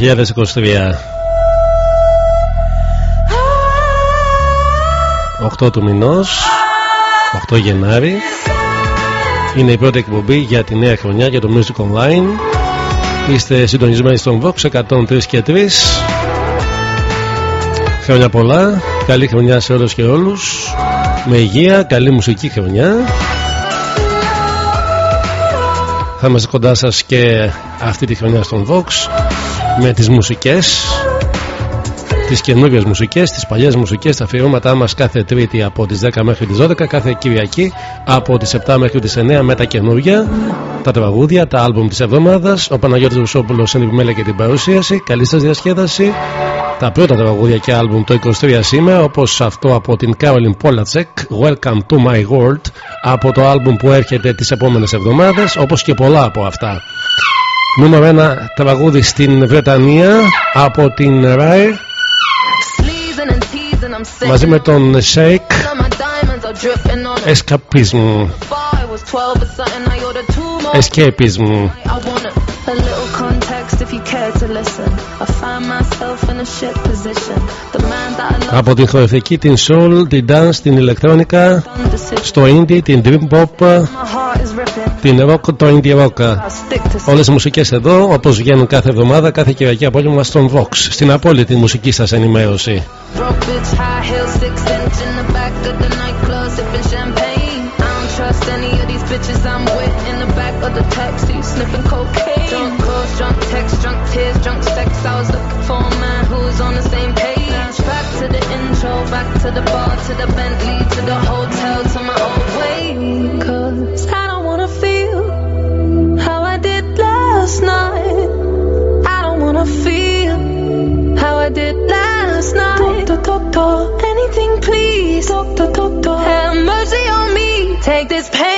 2023. 8 του μηνός 8 Γενάρη είναι η πρώτη εκπομπή για τη νέα χρονιά για το Music Online. Είστε συντονισμένοι στον Vox 103 και 3 χρόνια πολλά καλή χρονιά σε όλους και όλους. Με υγεία, καλή μουσική χρονιά. Θα είμαστε κοντά σας και αυτή τη χρονιά στον Vox με τις μουσικές τις καινούριες μουσικές, τις παλιές μουσικές τα αφιερώματά μας κάθε τρίτη από τις 10 μέχρι τις 12 κάθε Κυριακή από τις 7 μέχρι τις 9 με τα καινούργια τα τραγούδια, τα άλμπουμ της εβδομάδας. Ο Παναγιώτης Βουσόπουλος είναι επιμέλεια και την παρουσίαση. Καλή σας διασκέδαση. Τα πρώτα τραγούδια και άλμπουμ το 23 σήμερα όπως αυτό από την Caroline Polacek Welcome to my world από το άλμπουμ που έρχεται τις επόμενες εβδομάδες όπως και πολλά από αυτά Νούμερο ένα τραγούδι στην Βρετανία από την Rai μαζί με τον Shake. Escapism. Escapism. Από την χορευτική, την soul, την dance, την ηλεκτρόνικα στο indie, την dream pop την rock, το indie rock όλες οι μουσικές εδώ όπως βγαίνουν κάθε εβδομάδα κάθε Κυριακή απόγευμα στον Vox. Στην απόλυτη μουσική σας ενημέρωση. To the bar, to the Bentley, last night. Doctor, anything please. Doctor, doctor, have mercy on me. Take this pain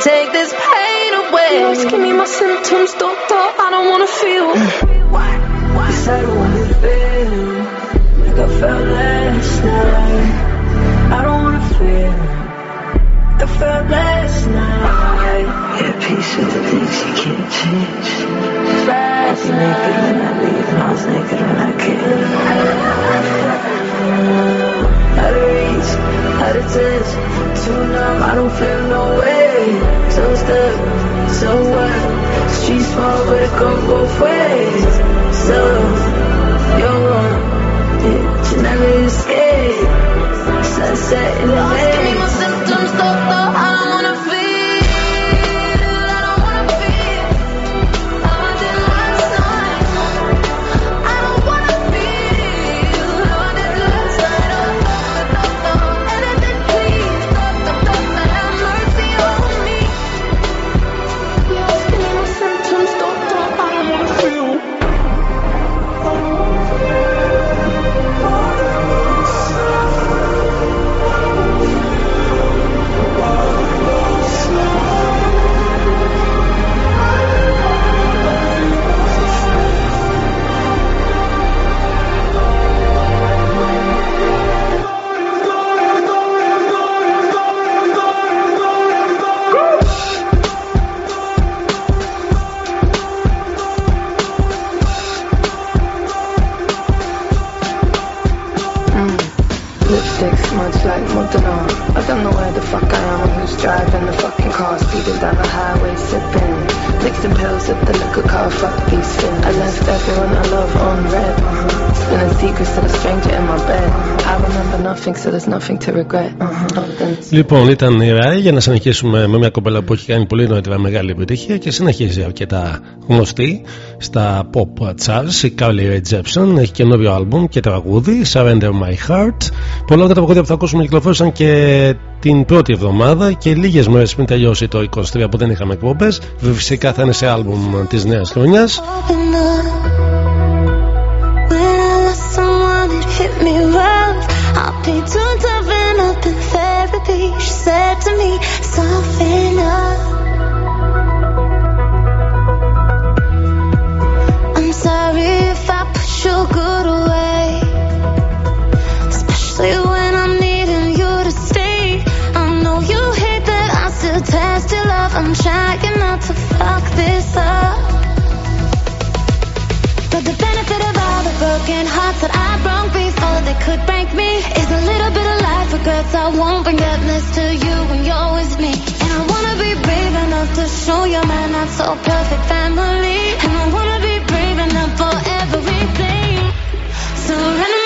take this pain away. Just give me my symptoms, doctor. I don't wanna feel. What? What? I don't wanna feel like I felt last night. I don't wanna feel. like I felt last night. Yeah, peace with the things you can't change. Last I be naked when I leave, and I was naked when I came. Out of reach, out of too numb, I don't feel no way. So stuck, so what? Street small, but it goes both ways. So, you're wrong, yeah, you never escape. Sunset in the me symptoms, doctor, I Λοιπόν, ήταν η Rai για να συνεχίσουμε με μια κοπέλα που έχει κάνει πολύ νωρίτερα μεγάλη επιτυχία και συνεχίζει αρκετά γνωστή στα pop charts. Η Carly Rae Jepsen έχει καινούριο άλμπουμ και τραγούδι Surrender My Heart. Πολλά από τα τραγούδια που θα ακούσουμε κυκλοφόρησαν και την πρώτη εβδομάδα και λίγες μέρες πριν τελειώσει το 23 που δεν είχαμε εκπομπές. Φυσικά θα είναι σε άλμπουμ της νέας χρονιάς. Be too toughen up in therapy. She said to me, soften up. I'm sorry if I push your good away, especially when I'm needing you to stay. I know you hate that I still test your love. I'm trying not to fuck this up. But the benefit of all the broken hearts that I broke before they could break me is a little bit of life regrets. I won't bring that mess to you when you're with me. And I wanna be brave enough to show you my not so perfect family. And I wanna be brave enough for everything. Surrender.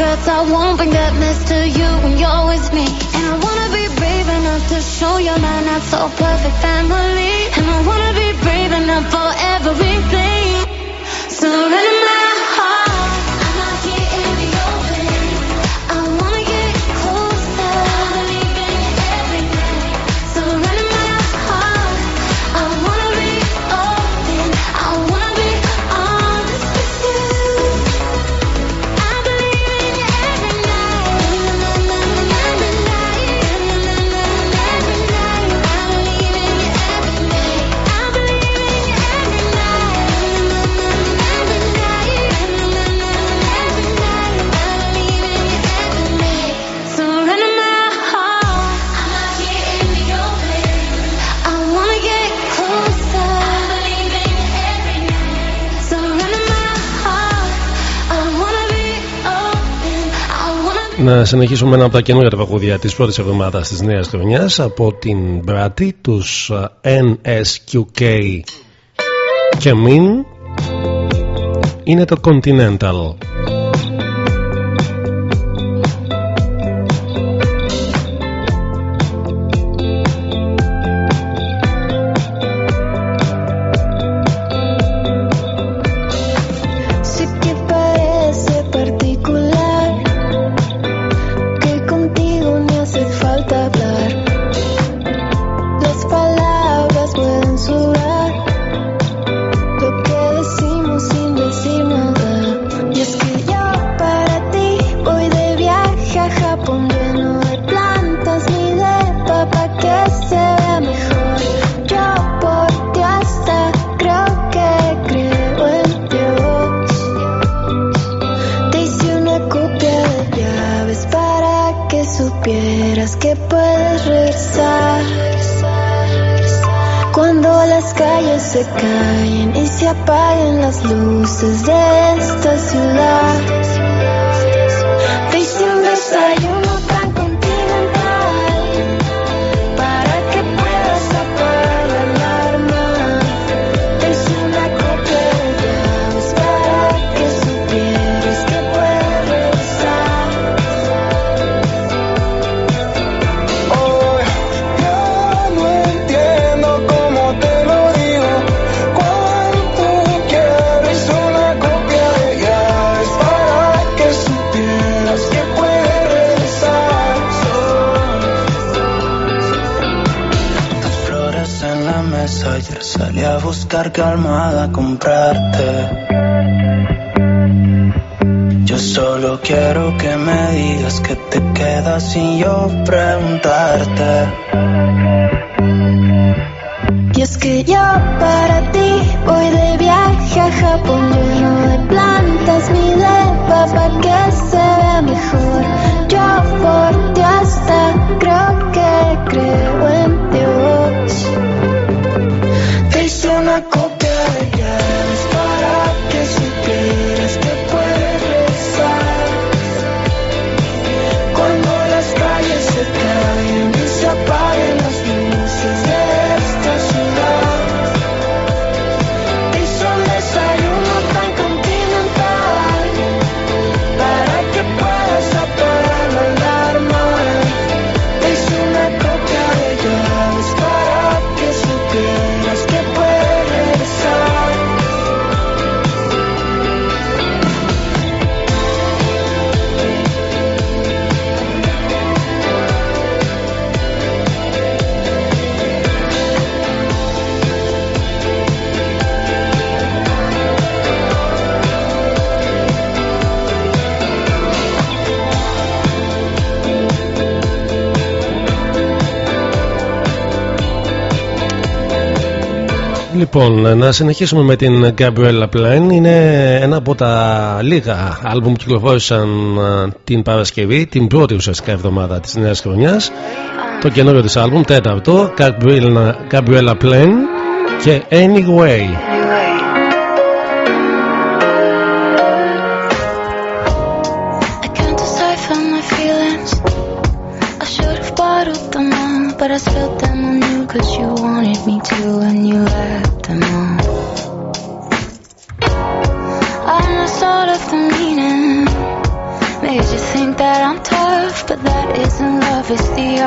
Regrets. I won't bring that mess to you when you're with me. And I wanna be brave enough to show you my not so perfect family. And I wanna be brave enough for everything. I Να συνεχίσουμε ένα από τα καινούργια τραγούδια της πρώτης εβδομάδας της νέας χρονιάς από την Μπράτη, τους NSQK και Min είναι το Continental. apaguen las luces de esta ciudad. Diciembre está estar calmada, comprarte. Yo solo quiero que me digas que te quedas sin yo preguntarte. Y es que yo para ti voy de viaje a Japón, lleno de plantas, ni de papá que se Λοιπόν, να συνεχίσουμε με την Gabriella Plain. Είναι ένα από τα λίγα άλμπουμ που κυκλοφόρησαν την Παρασκευή, την πρώτη ουσιαστικά εβδομάδα της νέας χρονιάς. Το καινούριο της άλμπουμ, τέταρτο, Gabriella Plain και Anyway.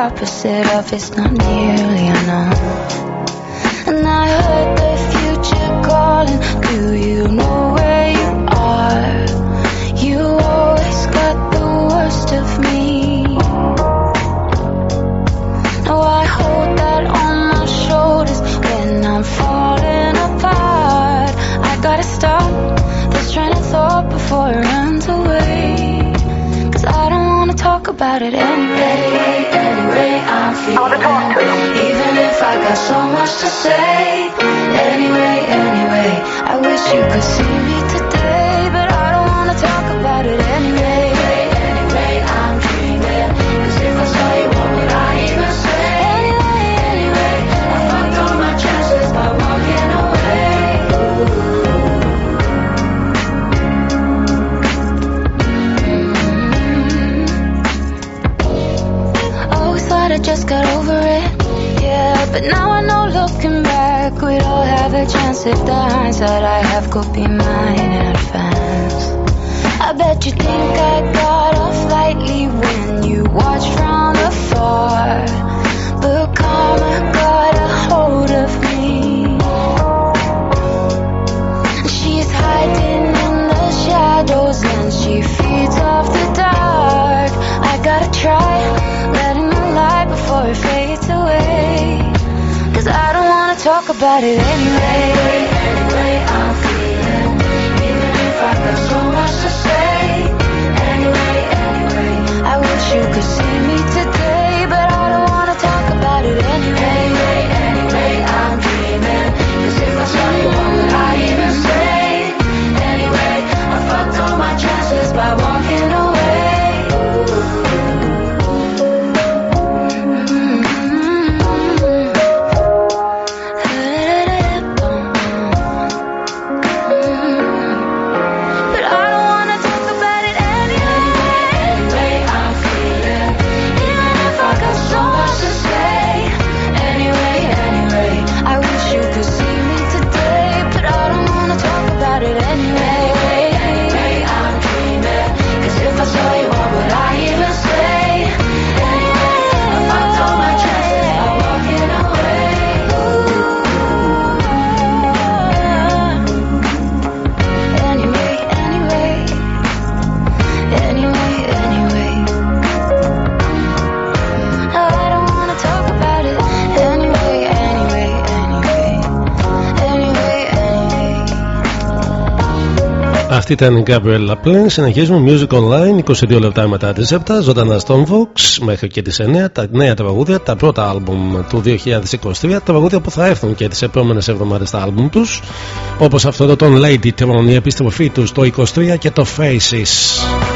Opposite of it's not nearly enough. And I heard the future calling. Do you know where about it anyway. I wanna talk to Even if I got so much to say. Anyway, anyway, I wish you could see me got over it, yeah. But now I know looking back, we all have a chance if the hindsight I have could be mine in advance. I bet you think I got off lightly when you watch from afar. But karma got a hold of me. She's hiding in the shadows and she feeds off the dark. I gotta try it fades away. Cause I don't wanna talk about it anyway. Anyway, I'm feeling, even if I got so much to say. Anyway, anyway, I wish you could see Αυτή ήταν η Gabriel Lapin. Συνεχίζουμε Music Online 22 λεπτά μετά τις 7. Ζωντανά στον Vox μέχρι και τις 9. Τα νέα τραγούδια, τα πρώτα άλμπουμ του 2023. Τα τραγούδια που θα έρθουν και τις επόμενες εβδομάδες στα άλμπουμ τους. Όπως αυτό εδώ τον Lady Tron, η επιστροφή του το 23 και το Faces. Faces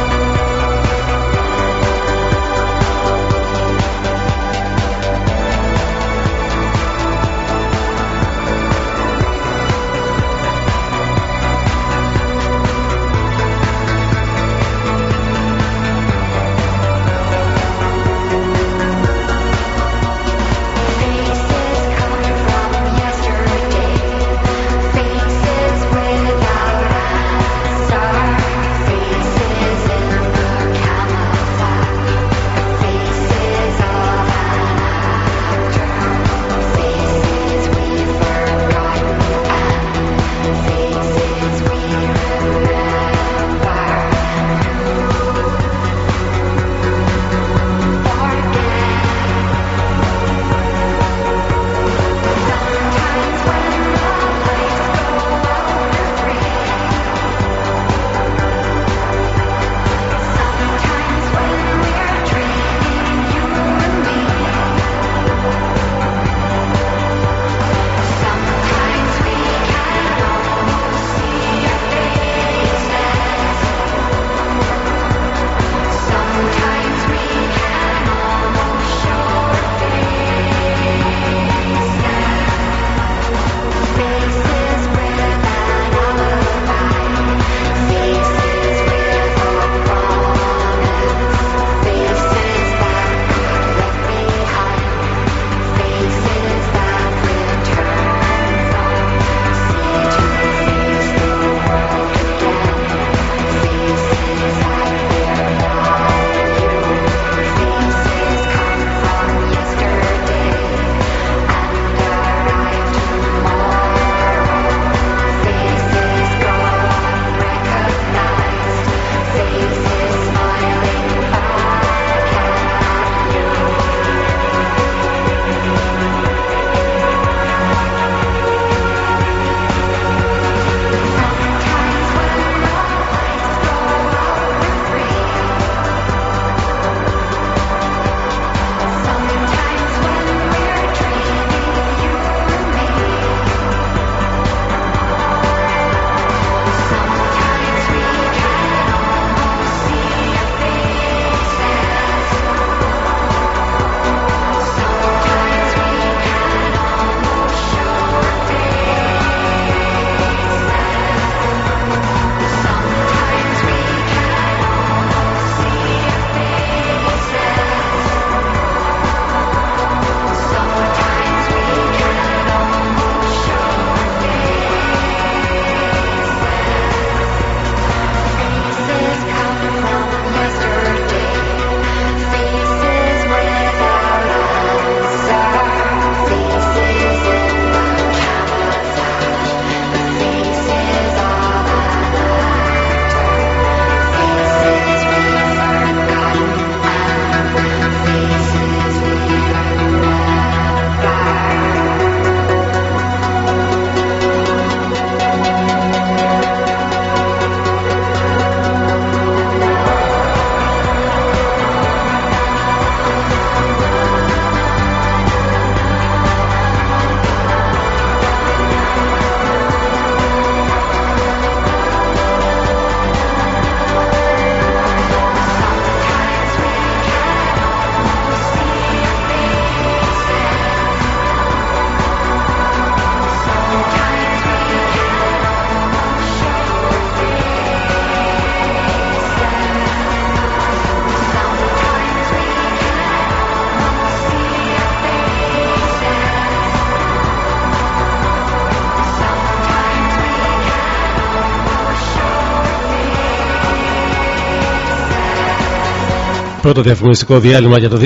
πρώτο διαφημιστικό διάλειμμα για το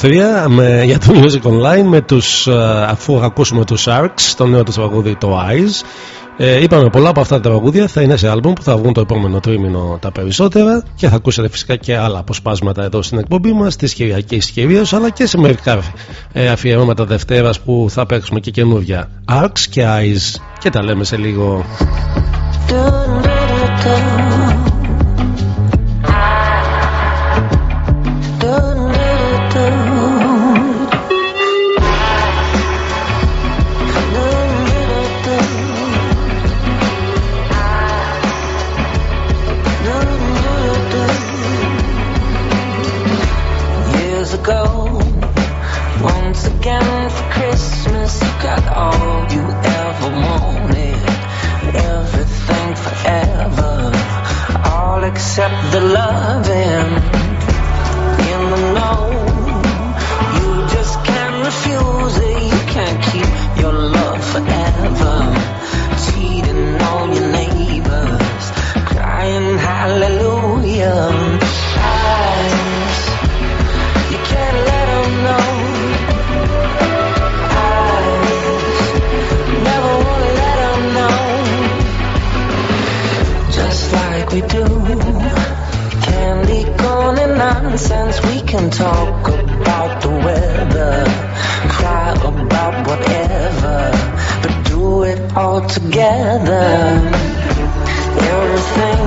2023 με, για το Music Online με τους, ε, αφού ακούσουμε τους Sharks το νέο τους τραγούδι το Eyes. Ε, είπαμε πολλά από αυτά τα τραγούδια θα είναι σε άλμπουμ που θα βγουν το επόμενο τρίμηνο τα περισσότερα και θα ακούσετε φυσικά και άλλα αποσπάσματα εδώ στην εκπομπή μας της Κυριακής κυρίως αλλά και σε μερικά ε, αφιερώματα Δευτέρας που θα παίξουμε και καινούργια Arcs και Eyes. Και τα λέμε σε λίγο together. Everything,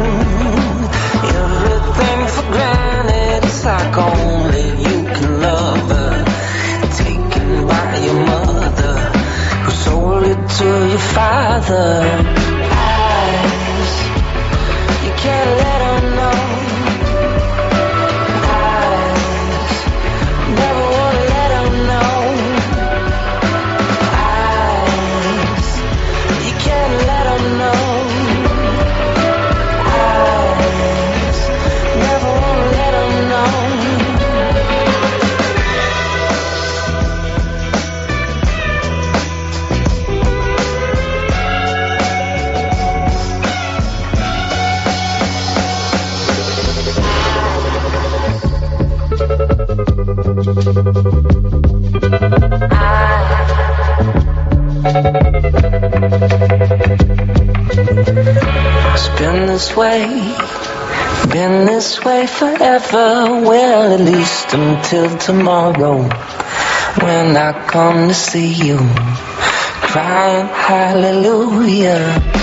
everything for granted. It's like only you can love her. Taken by your mother, who sold it to your father. This way forever. Well, at least until tomorrow, when I come to see you, crying hallelujah.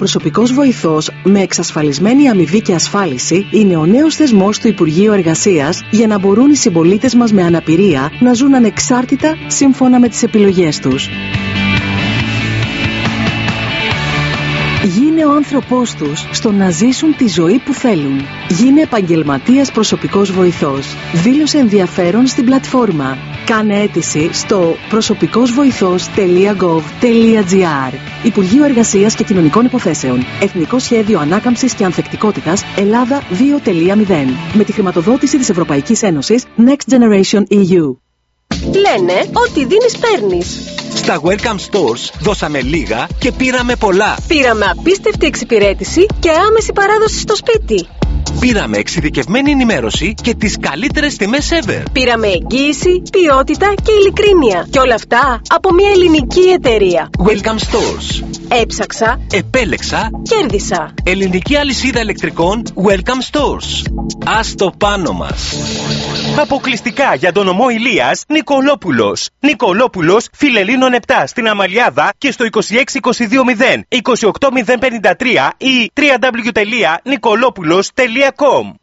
Προσωπικός βοηθός με εξασφαλισμένη αμοιβή και ασφάλιση είναι ο νέος θεσμός του Υπουργείου Εργασίας για να μπορούν οι συμπολίτες μας με αναπηρία να ζουν ανεξάρτητα σύμφωνα με τις επιλογές τους. Άνθρωπός τους στο να ζήσουν τη ζωή που θέλουν. Γίνε επαγγελματίας προσωπικός βοηθός. Δήλωσε ενδιαφέρον στην πλατφόρμα. Κάνε αίτηση στο προσωπικόςβοηθός.gov.gr Υπουργείο Εργασίας και Κοινωνικών Υποθέσεων. Εθνικό Σχέδιο Ανάκαμψης και Ανθεκτικότητας Ελλάδα 2.0. Με τη χρηματοδότηση της Ευρωπαϊκής Ένωσης Next Generation EU. Λένε ότι δίνεις παίρνεις. Στα Welcome Stores δώσαμε λίγα και πήραμε πολλά. Πήραμε απίστευτη εξυπηρέτηση και άμεση παράδοση στο σπίτι. Πήραμε εξειδικευμένη ενημέρωση και τις καλύτερες τιμές ever. Πήραμε εγγύηση, ποιότητα και ειλικρίνεια. Και όλα αυτά από μια ελληνική εταιρεία. Welcome Stores. Έψαξα, Επέλεξα. κέρδισα. Ελληνική αλυσίδα ηλεκτρικών Welcome Stores. Ας το πάνω μας. Αποκλειστικά για τον ομό Ηλίας Νικολόπουλος. Νικολόπουλος, Φιλελίνων 7 στην Αμαλιάδα και στο 26220 28053 ή www.nicolopoulos.com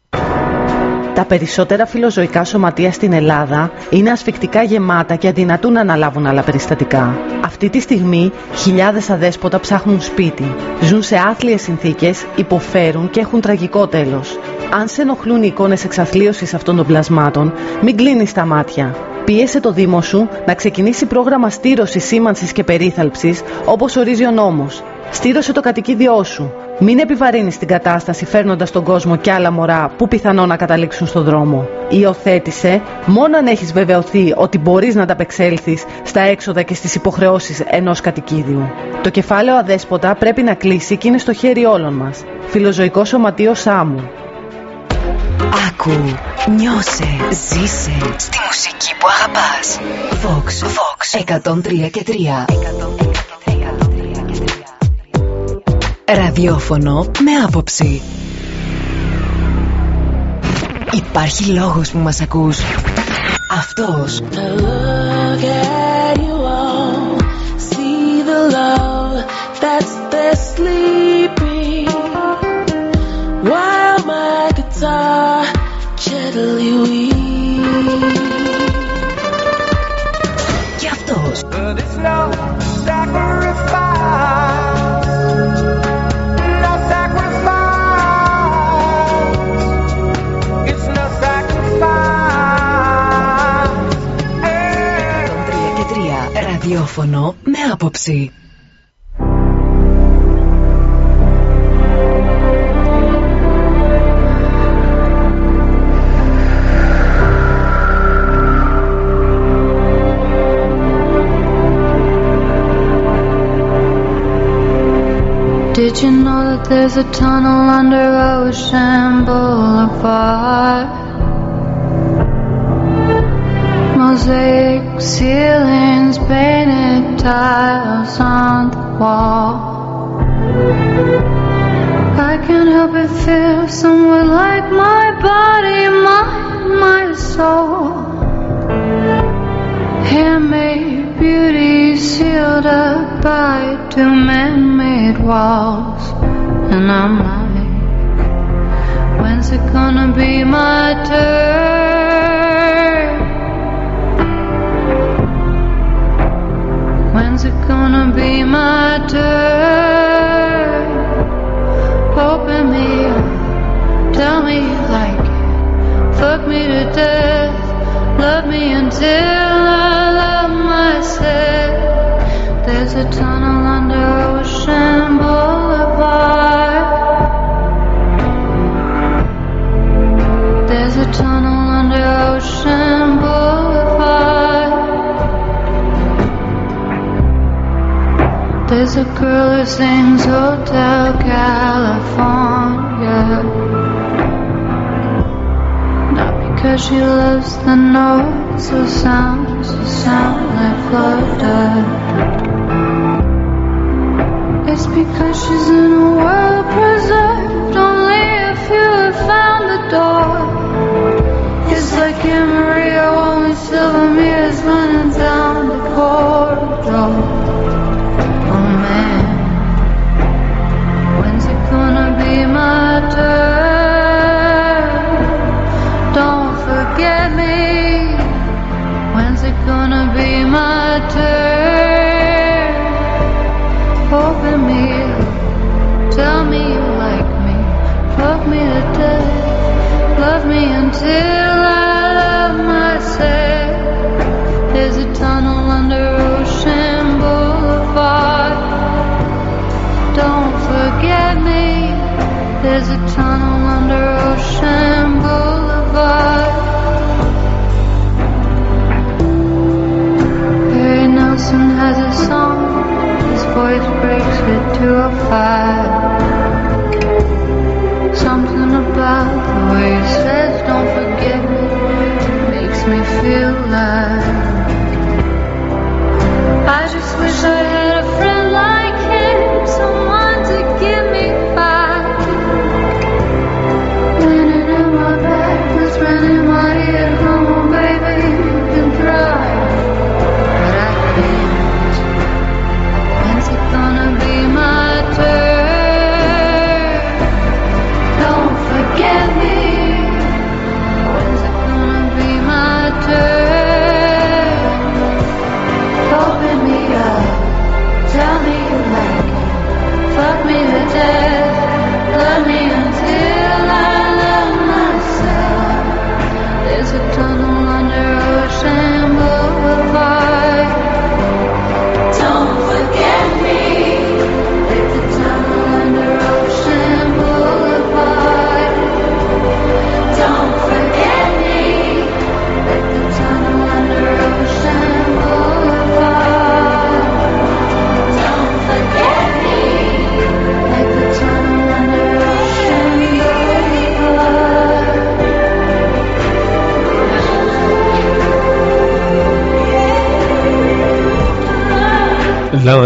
Τα περισσότερα φιλοζωικά σωματεία στην Ελλάδα είναι ασφικτικά γεμάτα και αδυνατούν να αναλάβουν άλλα περιστατικά. Αυτή τη στιγμή χιλιάδες αδέσποτα ψάχνουν σπίτι, ζουν σε άθλιες συνθήκες, υποφέρουν και έχουν τραγικό τέλος. Αν σε ενοχλούν οι εικόνες εξαθλίωσης αυτών των πλασμάτων, μην κλείνεις τα μάτια. Πίεσε το Δήμο σου να ξεκινήσει πρόγραμμα στήρωσης, σήμανσης και περίθαλψης όπως ορίζει ο νόμος. Στήρωσε το κατοικίδιό σου. Μην επιβαρύνεις την κατάσταση φέρνοντας τον κόσμο κι άλλα μωρά που πιθανόν να καταλήξουν στον δρόμο. Υιοθέτησε μόνο αν έχεις βεβαιωθεί ότι μπορείς να ανταπεξέλθεις στα έξοδα και στις υποχρεώσεις ενός κατοικίδιου. Το κεφάλαιο αδέσποτα πρέπει να κλείσει και είναι στο χέρι όλων μας. Φιλοζωικό Σωματείο Σάμου. Άκου, νιώσε, ζήσε στη μουσική που αγαπάς. Vox, Vox, 103 και 3. Ραδιόφωνο με άποψη. Υπάρχει λόγος που μας ακούς. Αυτός. Ραδιόφωνο με άποψη. Did you know that there's a tunnel under Ocean Boulevard? Mosaic ceilings, painted tiles on the wall. I can't help but feel somewhere like my body, mind, my soul. Handmade beauty sealed up by two man-made walls, and I'm like, when's it gonna be my turn? When's it gonna be my turn? Open me up, tell me you like it, fuck me to death, love me until I love myself. There's a tunnel under Ocean Boulevard. There's a tunnel under Ocean Boulevard. There's a girl who sings Hotel California. Not because she loves the notes or sounds that sound like flutter. It's because she's in a world preserved. Only if you have found the door. It's like in Maria, only silver mirrors running to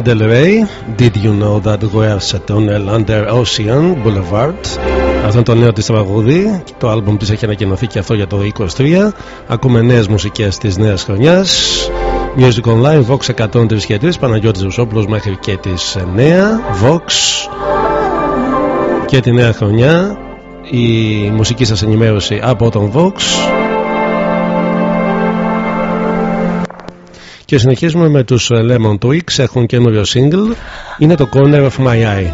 Del Rey Did you know that we're a tunnel under Ocean Boulevard; Αυτό είναι το νέο της τραγούδι. Το άλμπουμ της έχει ανακοινωθεί και αυτό για το 23 Ακούμε νέες μουσικές της νέας χρονιάς. Music Online, Vox 103 και 3 Παναγιώτης Ζωσόπουλο μέχρι και τις 9 Vox. Και τη νέα χρονιά Η μουσική σας ενημέρωση από τον Vox. Και συνεχίζουμε με τους ε, Lemon Twigs, έχουν καινούριο single, είναι το Corner of My Eye.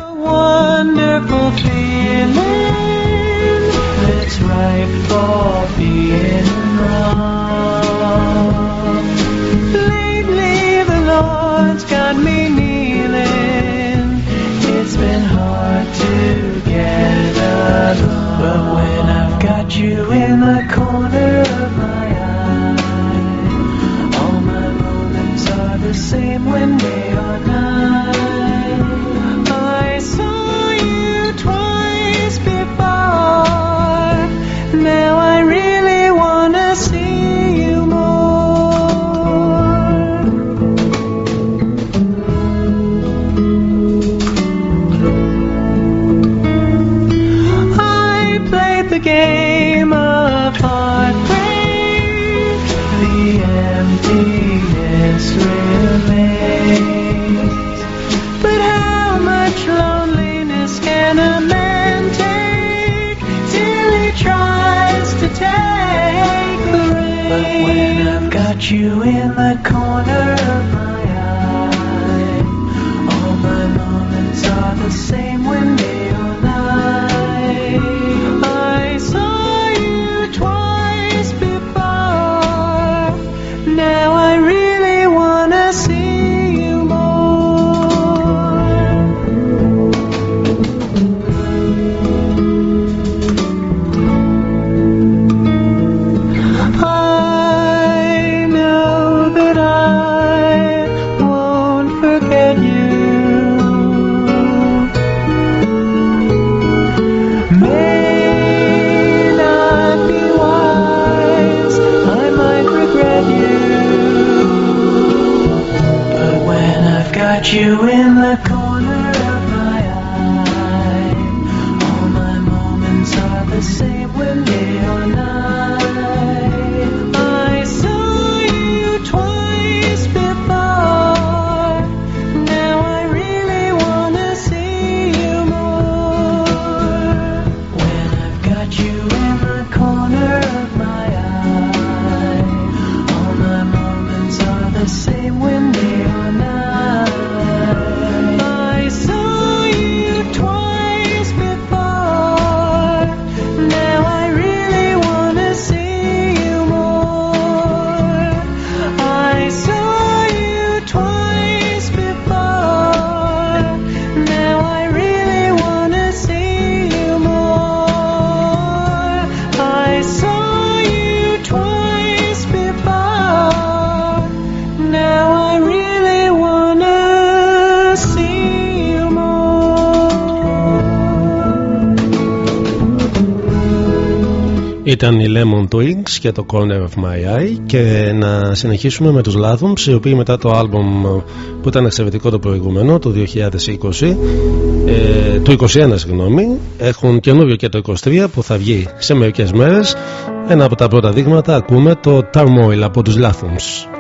ήταν οι Lemon Twigs και το Corner of My Eye. Και να συνεχίσουμε με τους Lathams οι οποίοι μετά το άλμπομ που ήταν εξαιρετικό το προηγούμενο το 2020 ε, το 21 συγγνώμη έχουν καινούριο και το 23 που θα βγει σε μερικές μέρες. Ένα από τα πρώτα δείγματα ακούμε το Turmoil από τους Lathams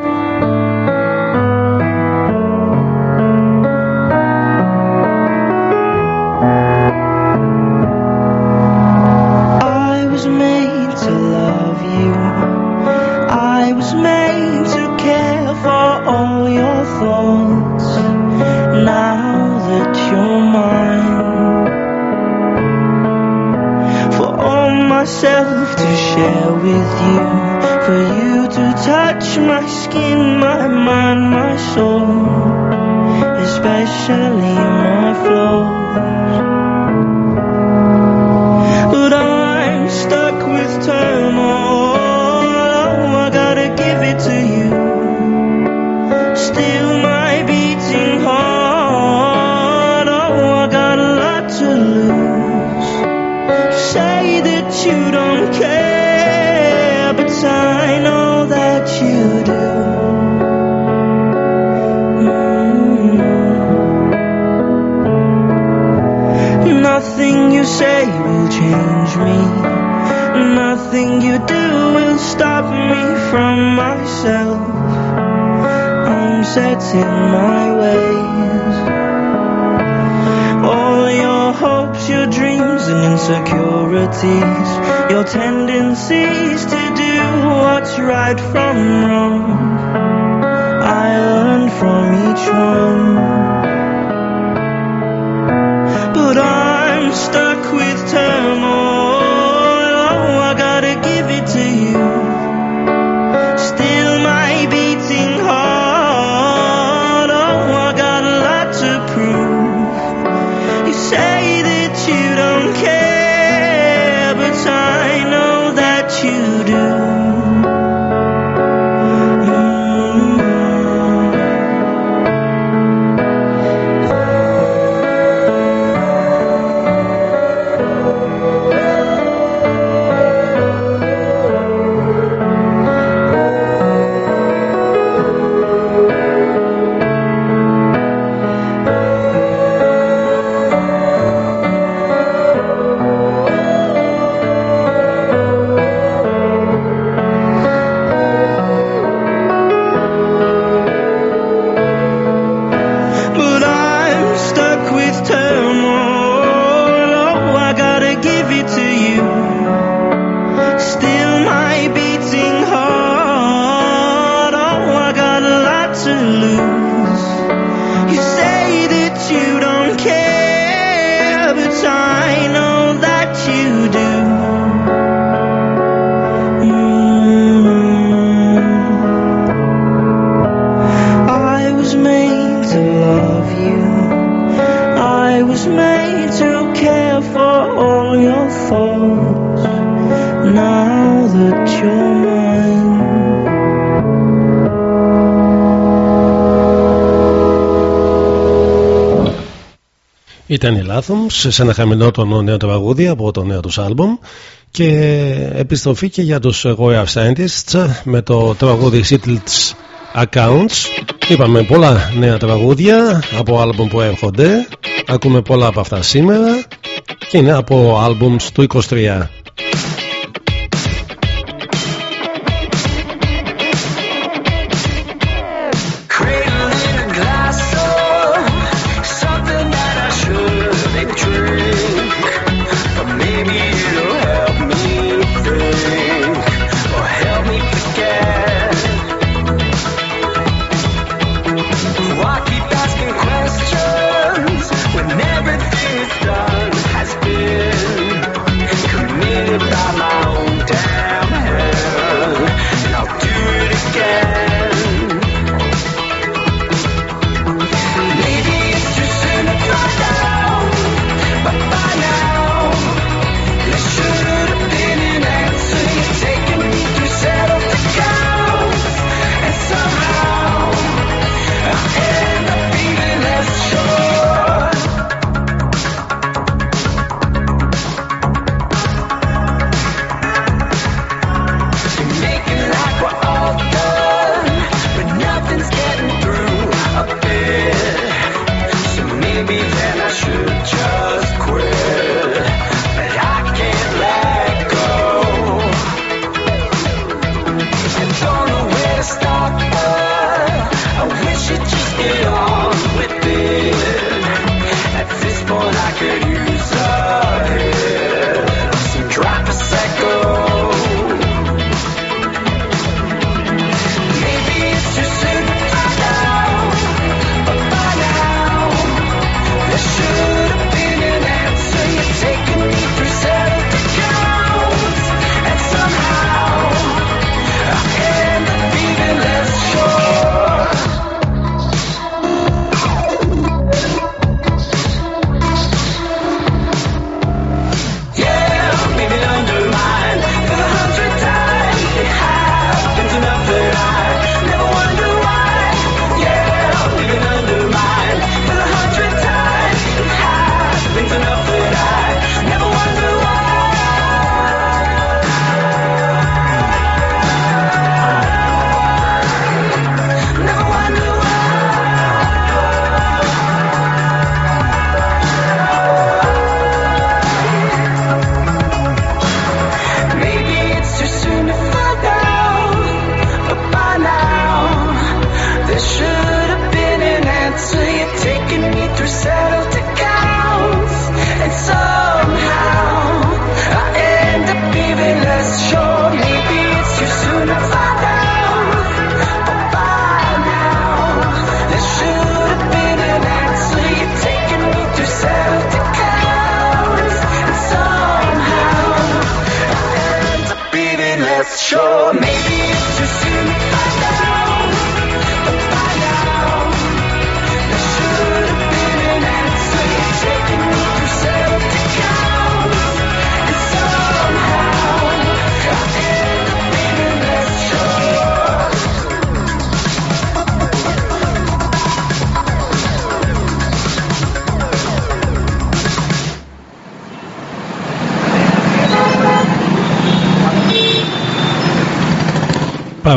in my ways. All your hopes, your dreams, and insecurities, your tendencies to do what's right from wrong. I learned from each one. Ήταν η Λάθομς σε ένα χαμηλό νέο τραγούδι από το νέο τους άλμπομ και επιστροφή και για τους Royal Scientists με το τραγούδι Seatles Accounts. Είπαμε πολλά νέα τραγούδια από άλμπομ που έρχονται. Ακούμε πολλά από αυτά σήμερα και είναι από άλμπομς του 23.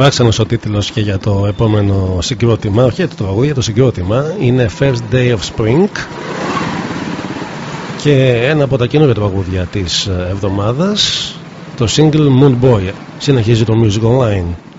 παράξενος ο τίτλος και για το επόμενο συγκρότημα όχι για το τραγούδι, για το συγκρότημα είναι First Day of Spring. Και ένα από τα καινούργια τραγούδια της εβδομάδας το single Moon Boy. Συνεχίζει το Music Online.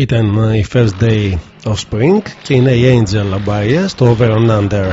Ήταν ε, η First Day of Spring και είναι η Angel Abaya στο Over and Under.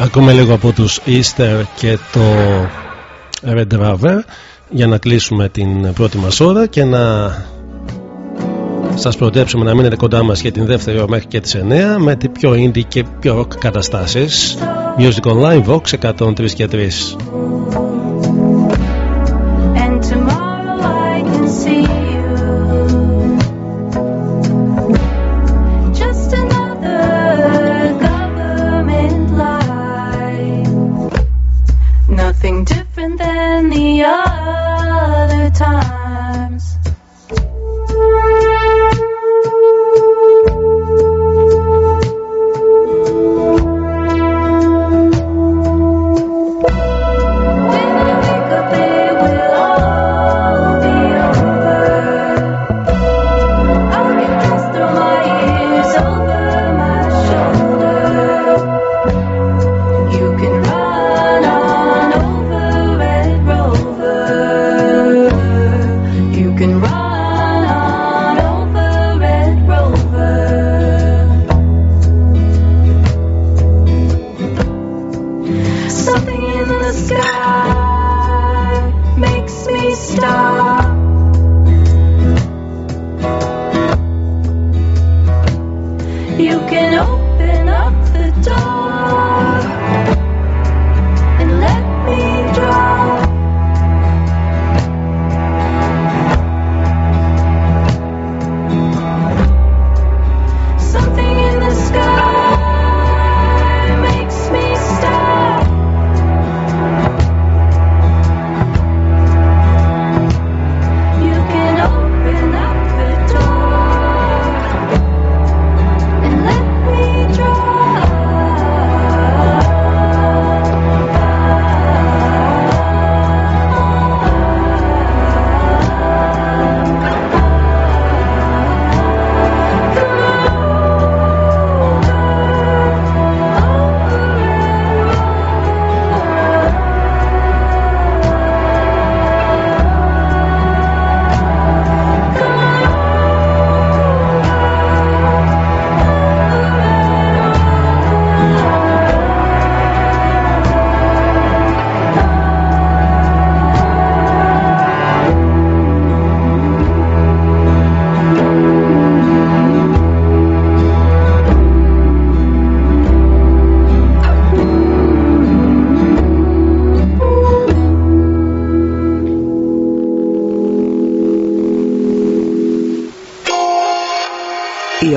Ακούμε λίγο από τους Easter και το Red Raver για να κλείσουμε την πρώτη μας ώρα και να σας προτρέψουμε να μείνετε κοντά μας για την δεύτερη ώρα μέχρι και τις 9 με την πιο indie και πιο rock καταστάσεις. Music Online Vox 103 και 3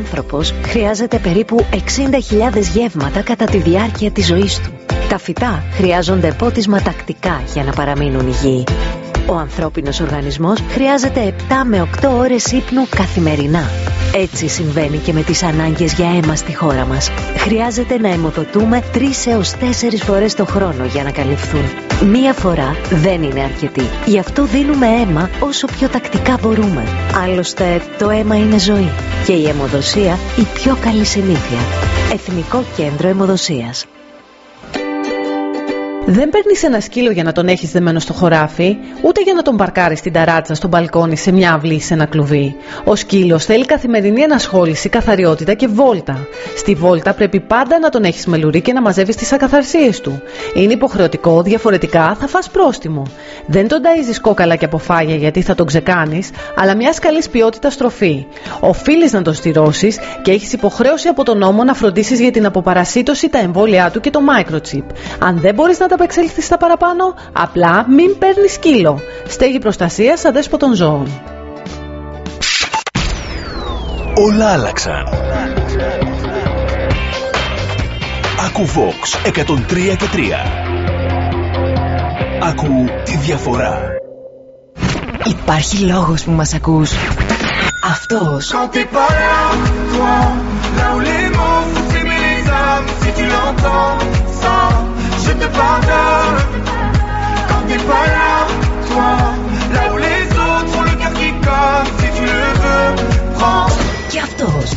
Ο άνθρωπος χρειάζεται περίπου 60.000 γεύματα κατά τη διάρκεια της ζωής του. Τα φυτά χρειάζονται πότισμα τακτικά για να παραμείνουν υγιεί. Ο ανθρώπινος οργανισμός χρειάζεται 7 με 8 ώρες ύπνου καθημερινά. Έτσι συμβαίνει και με τις ανάγκες για αίμα στη χώρα μας. Χρειάζεται να αιμοδοτούμε 3 έως 4 φορές το χρόνο για να καλυφθούν. Μία φορά δεν είναι αρκετή. Γι' αυτό δίνουμε αίμα όσο πιο τακτικά μπορούμε. Άλλωστε, το αίμα είναι ζωή και η αιμοδοσία η πιο καλή συνήθεια. Εθνικό Κέντρο Αιμοδοσίας. Δεν παίρνεις ένα σκύλο για να τον έχεις δεμένο στο χωράφι, ούτε για να τον παρκάρεις στην ταράτσα, στο μπαλκόνι, σε μια αυλή ή σε ένα κλουβί. Ο σκύλος θέλει καθημερινή ενασχόληση, καθαριότητα και βόλτα. Στη βόλτα πρέπει πάντα να τον έχεις μελουρί και να μαζεύεις τις ακαθαρσίες του. Είναι υποχρεωτικό, διαφορετικά θα φας πρόστιμο. Δεν τον ταΐζεις κόκαλα και αποφάγια γιατί θα τον ξεκάνεις, αλλά μιας καλής ποιότητας τροφή. Οφείλεις να τον στηρώσεις και έχεις υποχρέωση από τον νόμο να φροντίσεις για την αποπαρασίτωση, τα εμβόλια του και το microchip. Αν δεν μπορείς να τα απεξέλθεις στα παραπάνω, απλά μην παίρνεις σκύλο. Στέγη προστασίας αδέσποτων ζώων. Όλα άλλαξαν. Ακού Vox 103 και 3. Ακού τη διαφορά. Υπάρχει λόγος που μας ακούς. Αυτός. Quand t'es pas là, toi, là où les mots font s'aimer les âmes, si tu l'entends, ça, je te pardonne. Quand t'es pas là, toi, là où les autres ont le cœur qui colle, si tu le veux, prends. Και αυτός.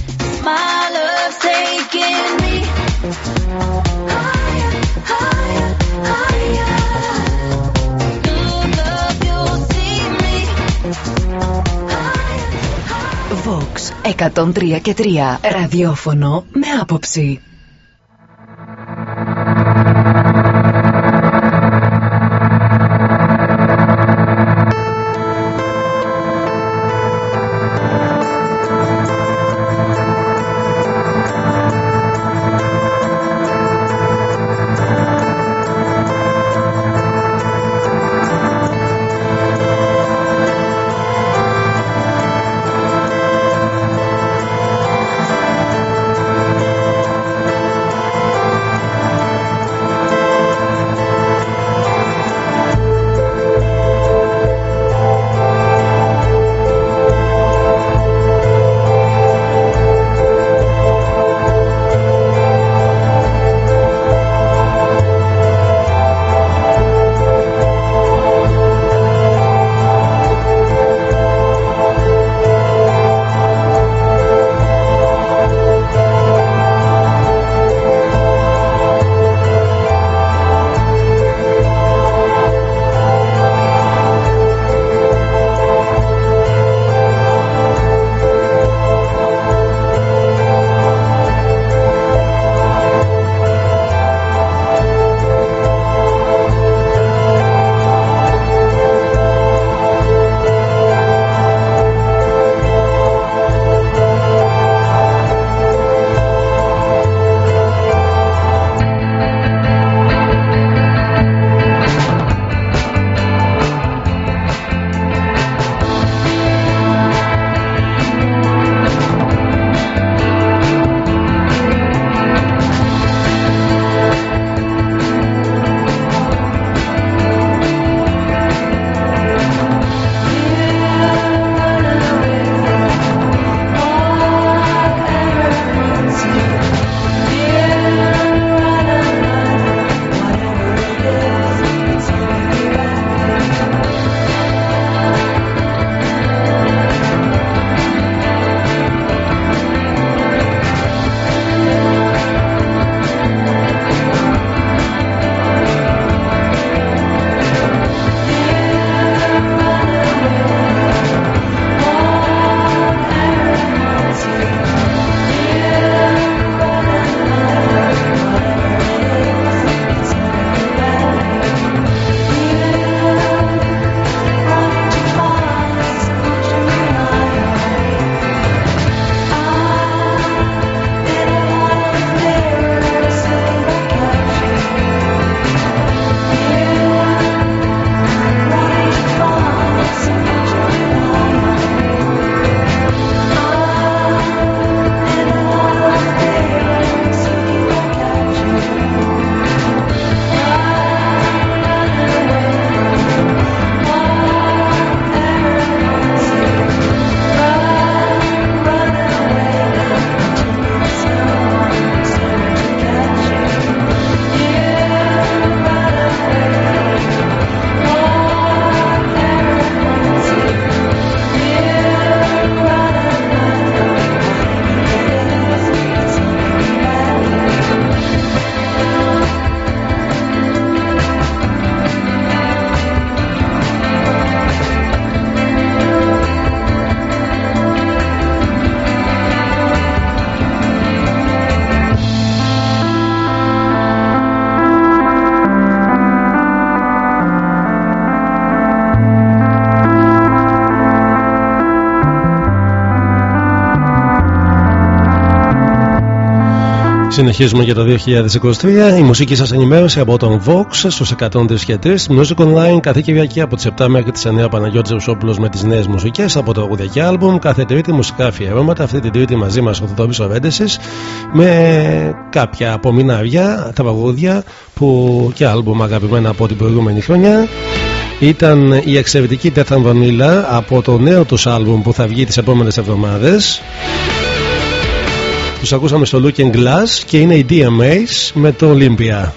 My love's taking me higher, higher, higher. Look up, you'll see me. Vox 103 και 3. Ραδιόφωνο με άποψη. Συνεχίζουμε για το 2023. Η μουσική σας ενημέρωση από τον Vox στους 103 και 3. Music Online κάθε Κυριακή από τις 7 μέχρι τις 9 Παναγιώτης Ζευσόπουλος με τις νέες μουσικές από το τραγούδια και άλμπουμ. Κάθε Τρίτη μουσικά αφιερώματα. Αυτή την Τρίτη μαζί μας ο Θοδωρής Ορέντεσης με κάποια απομεινάρια τραγούδια που και άλμπουμ αγαπημένα από την προηγούμενη χρονιά. Ήταν η εξαιρετική Τέθαν Βανίλα από το νέο τους άλμπουμ που θα βγει τις επόμενες εβδομάδες. Τους ακούσαμε στο Looking Glass και είναι η DMAs με το Olympia.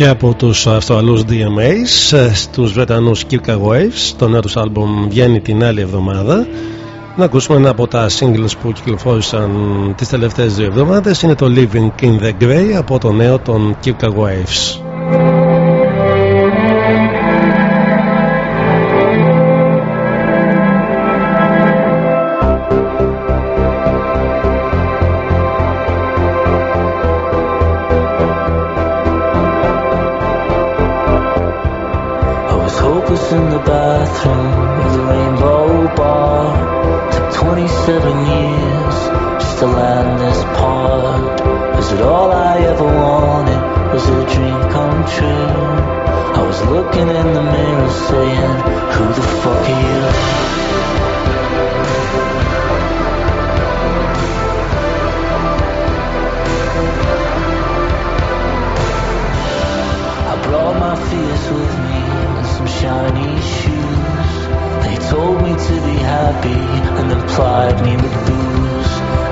Και από τους Αυστραλούς DMAs ε, στους Βρετανούς Kirka Waves. Το νέο τους άλμπομ βγαίνει την άλλη εβδομάδα. Να ακούσουμε ένα από τα singles που κυκλοφόρησαν τις τελευταίες δύο εβδομάδες. Είναι το Living in the Grey από το νέο των Kirka Waves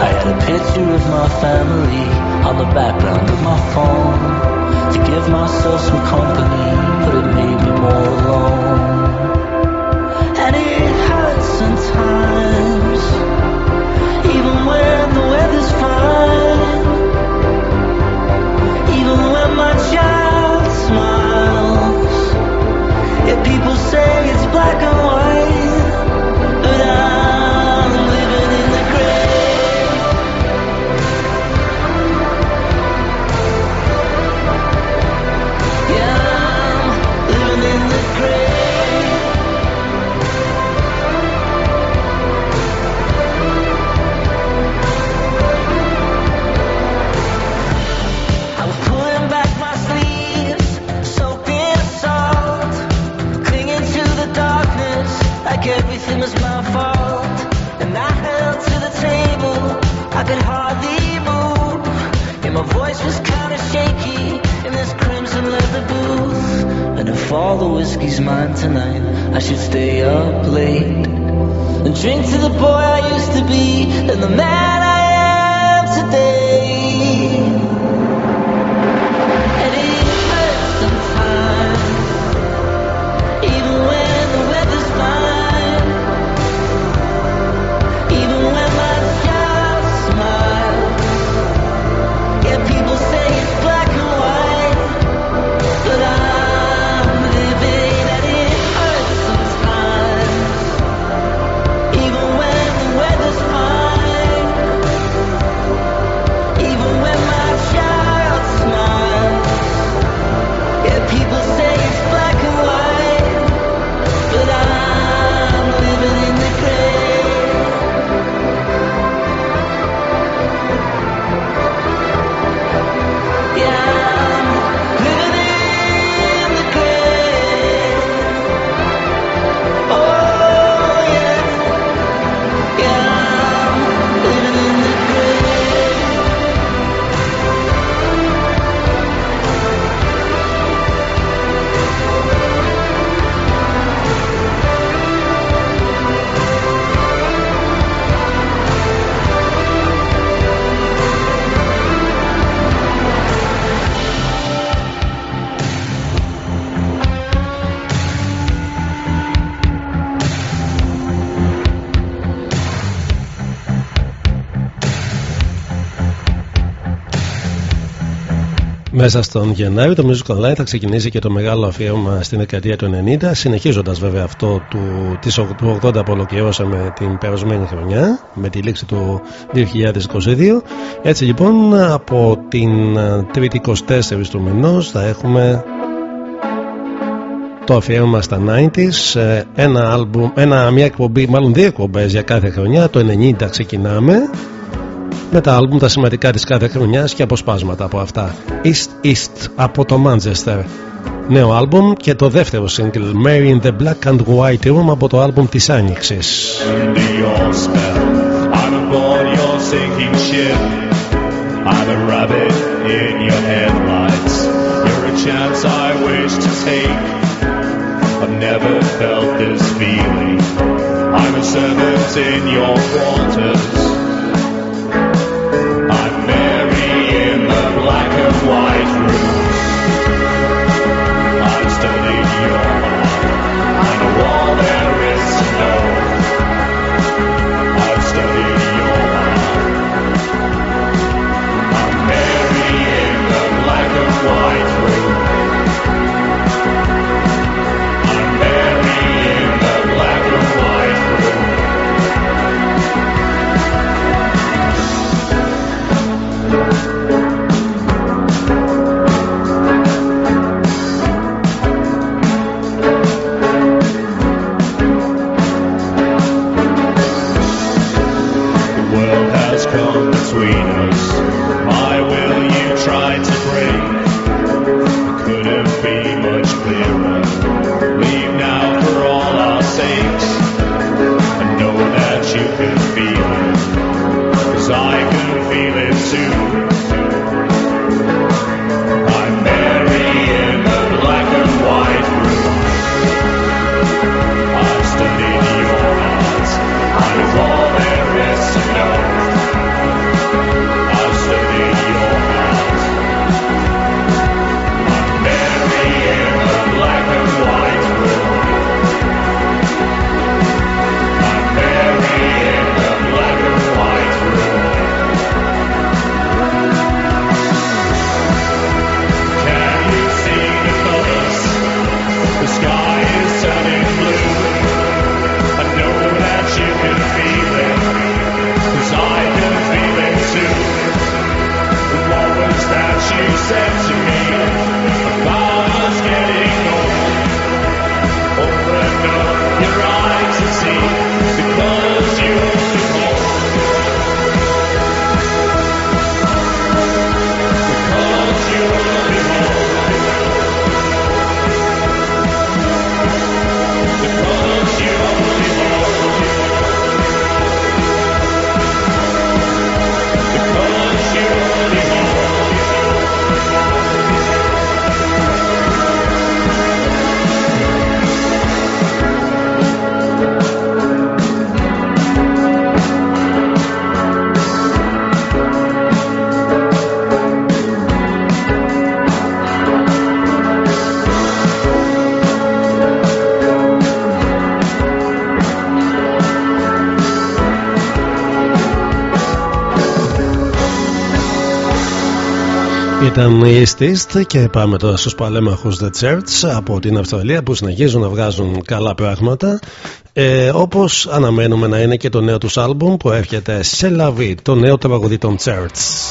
I had a picture of my family on the background of my phone to give myself some company, but it made me more alone. And it hurts sometimes, even when the weather's fine, even when my child smiles. Yeah, people say it's black and white, everything was my fault. And I held to the table, I could hardly move, and my voice was kind of shaky in this crimson leather booth. And if all the whiskey's mine tonight, I should stay up late and drink to the boy I used to be and the man I am today. And it hurts Μέσα στον Γενάρη το Music Online θα ξεκινήσει και το μεγάλο αφιέρωμα στην δεκαετία του 90 συνεχίζοντας βέβαια αυτό του, της, του 80 που ολοκληρώσαμε την περασμένη χρονιά με τη λήξη του 2022 έτσι λοιπόν από την ε, τρίτη 24 του μηνός θα έχουμε το αφιέρωμα στα 90s ε, ένα, άλμπουμ, ένα, μια εκπομπή, μάλλον δύο εκπομπές για κάθε χρονιά. Το 90 ξεκινάμε με τα άλμπουμ τα σημαντικά της κάθε χρονιάς και αποσπάσματα από αυτά East East από το Manchester νέο άλμπουμ και το δεύτερο single Mary in the Black and White Room από το άλμπουμ της Άνοιξης under your spell. I'm aboard your sinking ship. I'm a rabbit in your headlights. You're a chance I wish to take. I've never felt this feeling. I'm a servant in your quarters. soon. ήταν η Stist και πάμε τώρα στους παλέμαχους The Church από την Αυστραλία που συνεχίζουν να βγάζουν καλά πράγματα. Ε, όπως αναμένουμε να είναι και το νέο τους άλμπουμ που έρχεται σε λαβή το νέο τραγουδί των Church.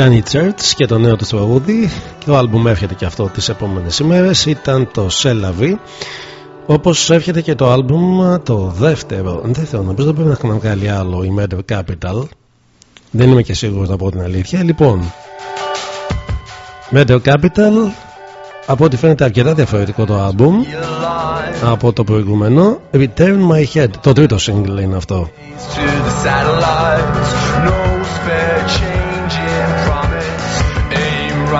Κάνει Church και το νέο του τραγούδι. Και το άλμπουμ έρχεται και αυτό τις επόμενες ημέρες. Ήταν το Σέλαβι όπως έρχεται και το άλμπουμ το δεύτερο Δεν θέλω να δεν πρέπει να έχουμε βγάλει άλλο η Murder Capital. Δεν είμαι και σίγουρος να πω την αλήθεια. Λοιπόν Murder Capital από ό,τι φαίνεται αρκετά διαφορετικό το άλμπουμ από το προηγούμενο. Return My Head το τρίτο single είναι αυτό.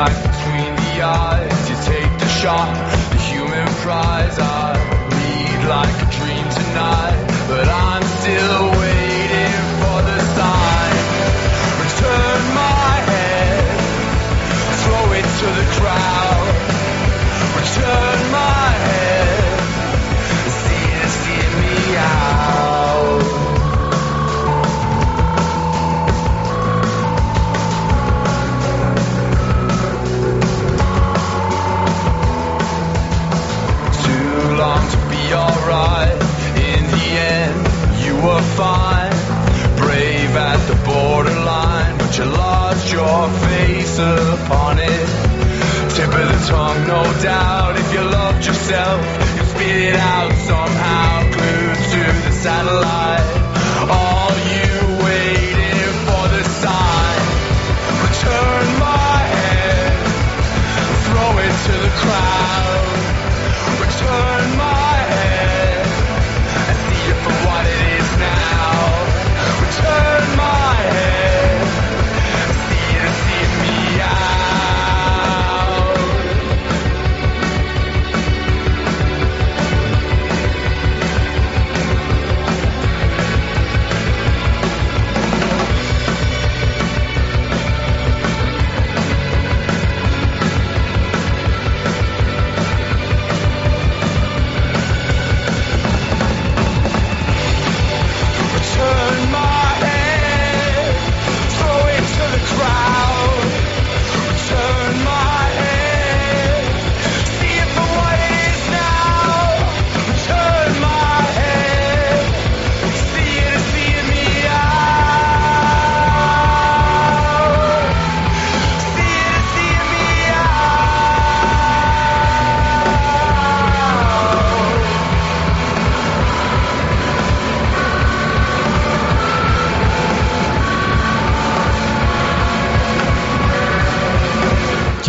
lies between the eyes. You take the shot, the human prize. I read like a dream tonight, but I'm still. put your face upon it. Tip of the tongue, no doubt. If you loved yourself, you spit it out somehow. Glued to the satellite. All you waiting for the sign. Return my head, throw it to the crowd.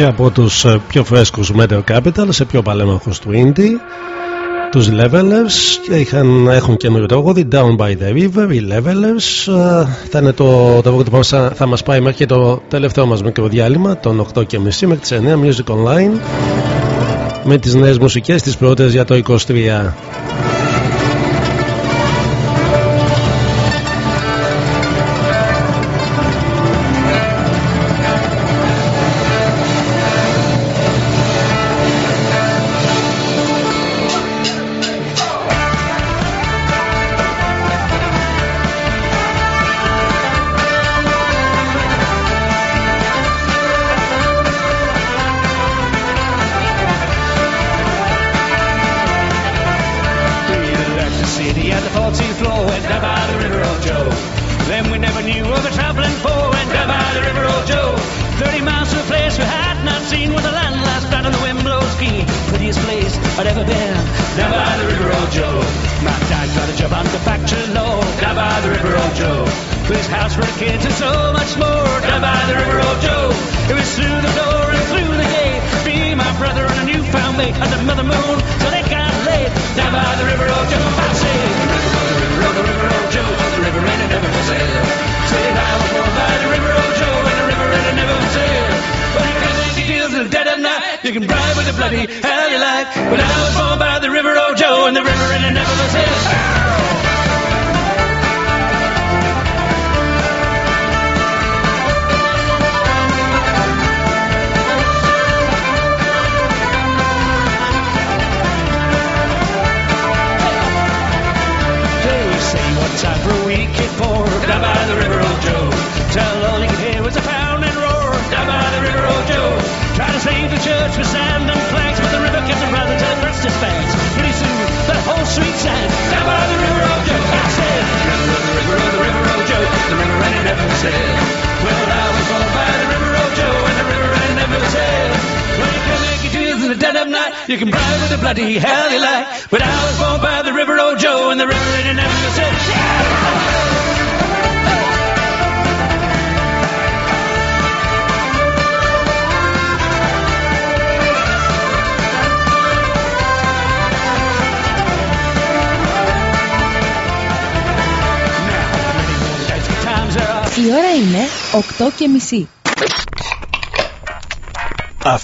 και από τους ε, πιο φρέσκους Metal Capital σε πιο παλέμαχους του Indy τους Levelers είχαν, έχουν καινούριο τραγούδι Down by the River, οι Levelers ε, θα είναι το τραγούδι που θα μας πάει μέχρι και το τελευταίο μας μικρό διάλειμμα των 8.30 μέχρι τις 9 Music Online με τις νέες μουσικές τις πρώτες για το 23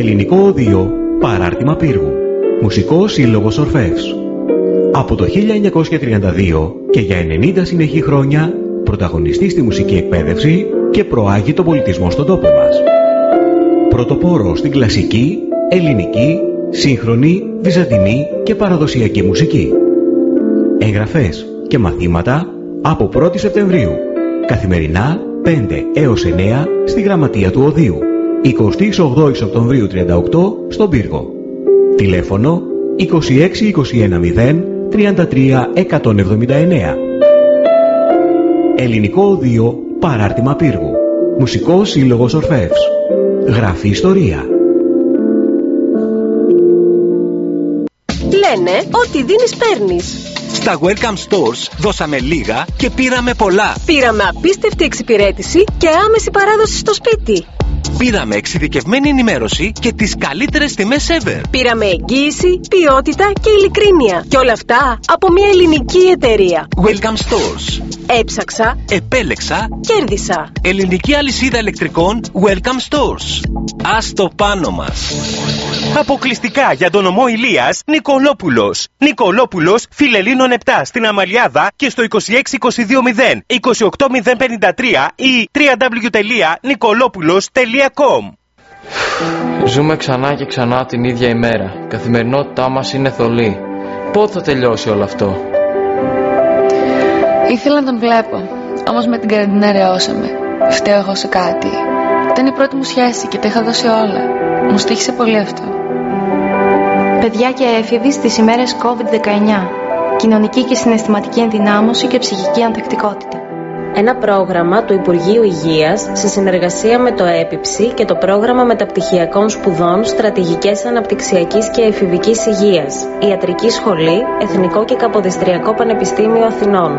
Ελληνικό Οδείο Παράρτημα Πύργου Μουσικός Σύλλογος Ορφεύς Από το 1932 και για 90 συνεχή χρόνια πρωταγωνιστή στη μουσική εκπαίδευση και προάγει τον πολιτισμό στον τόπο μας. Πρωτοπόρο στην κλασική, ελληνική, σύγχρονη, βυζαντινή και παραδοσιακή μουσική. Εγγραφές και μαθήματα από 1η Σεπτεμβρίου. Καθημερινά 5 έως 9 στη Γραμματεία του Οδείου. 28 Οκτωβρίου 38 στον Πύργο. Τηλέφωνο 26210 33 179. Ελληνικό Οδείο Παράρτημα Πύργου. Μουσικός Σύλλογος Ορφεύς. Γράφει ιστορία. Λένε ότι δίνεις παίρνεις. Στα Welcome Stores δώσαμε λίγα και πήραμε πολλά. Πήραμε απίστευτη εξυπηρέτηση και άμεση παράδοση στο σπίτι. Πήραμε εξειδικευμένη ενημέρωση και τις καλύτερες τιμές ever. Πήραμε εγγύηση, ποιότητα και ειλικρίνεια. Και όλα αυτά από μια ελληνική εταιρεία. Welcome Stores. Έψαξα, Επέλεξα κέρδισα. ελληνική αλυσίδα ηλεκτρικών Welcome Stores. Ας το πάνω μας. Αποκλειστικά για τον ομό Ηλίας Νικολόπουλος. Νικολόπουλος, Φιλελίνων 7 στην Αμαλιάδα και στο 26220 28053 ή www.nicolopoulos.com Ζούμε ξανά και ξανά την ίδια ημέρα. Η καθημερινότητά μας είναι θολή. Πότε θα τελειώσει όλο αυτό; Ήθελα να τον βλέπω. Όμως με την καραντινά ρεώσαμε. Φταίω εγώ σε κάτι. Ήταν η πρώτη μου σχέση και τα είχα δώσει όλα. Μου στήχησε πολύ αυτό. Παιδιά και έφηβοι στις ημέρες COVID-19. Κοινωνική και συναισθηματική ενδυνάμωση και ψυχική ανθεκτικότητα. Ένα πρόγραμμα του Υπουργείου Υγείας σε συνεργασία με το ΕΠΙΨΗ και το Πρόγραμμα Μεταπτυχιακών Σπουδών Στρατηγικές Αναπτυξιακής και Εφηβικής Υγείας. Ιατρική Σχολή, Εθνικό και Καποδιστριακό Πανεπιστήμιο Αθηνών.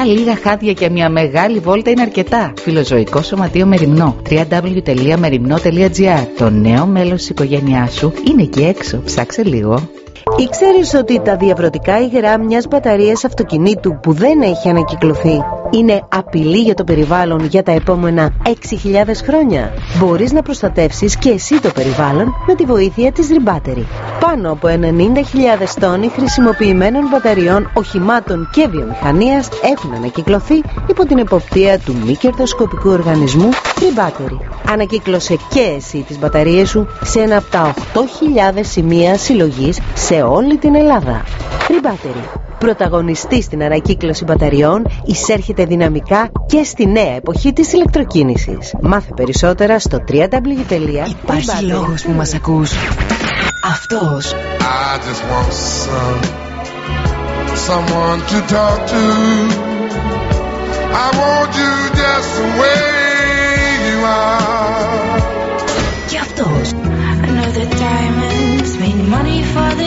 λίγα χάδια και μια μεγάλη βόλτα είναι αρκετά. Φιλοζωικό Σωματείο Μεριμνό. www.merimno.gr Το νέο μέλος της οικογένειάς σου είναι εκεί έξω. Ψάξε λίγο. Ήξερες ότι τα διαβρωτικά υγρά μιας μπαταρίας αυτοκινήτου που δεν έχει ανακυκλωθεί είναι απειλή για το περιβάλλον για τα επόμενα 6.000 χρόνια; Μπορείς να προστατεύσεις και εσύ το περιβάλλον με τη βοήθεια της Rebattery. Πάνω από 90.000 τόνοι χρησιμοποιημένων μπαταριών οχημάτων και βιομηχανίας έχουν ανακυκλωθεί υπό την εποπτεία του μη κερδοσκοπικού οργανισμού Rebattery. Ανακύκλωσε και εσύ τις μπαταρίες σου σε ένα από τα 8.000 σημεία συλλογής σε όλη την Ελλάδα. Rebattery. Πρωταγωνιστή στην ανακύκλωση μπαταριών, εισέρχεται δυναμικά και στη νέα εποχή της ηλεκτροκίνησης. Μάθε περισσότερα στο www.rebattery. Υπάρχει λόγος που μας ακούς. Αυτός. I just want some, someone to talk to. I want you just the way you are. Και αυτός.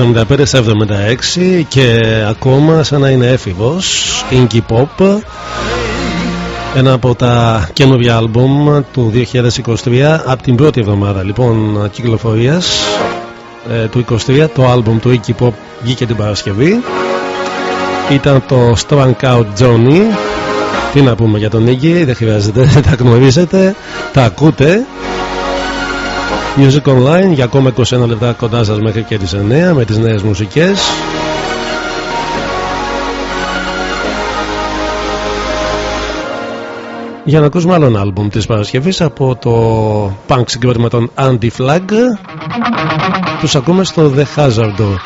75-76 και ακόμα σαν να είναι έφηβος Inky Pop ένα από τα καινούργια άλμπομ του 2023 από την πρώτη εβδομάδα λοιπόν κυκλοφορίας ε, του 23 το άλμπουμ του Inky Pop βγήκε την Παρασκευή. Ήταν το Strunk Out Johnny. Τι να πούμε για τον Iggy δεν χρειάζεται, τα γνωρίζετε. Τα ακούτε. Music Online για ακόμα 21 λεπτά κοντά σας μέχρι και τις 9 με τις νέες μουσικές. Για να ακούσουμε άλλον άλμπουμ της Παρασκευής από το punk συγκρότημα των Anti-Flag. Τους ακούμε στο The Hazard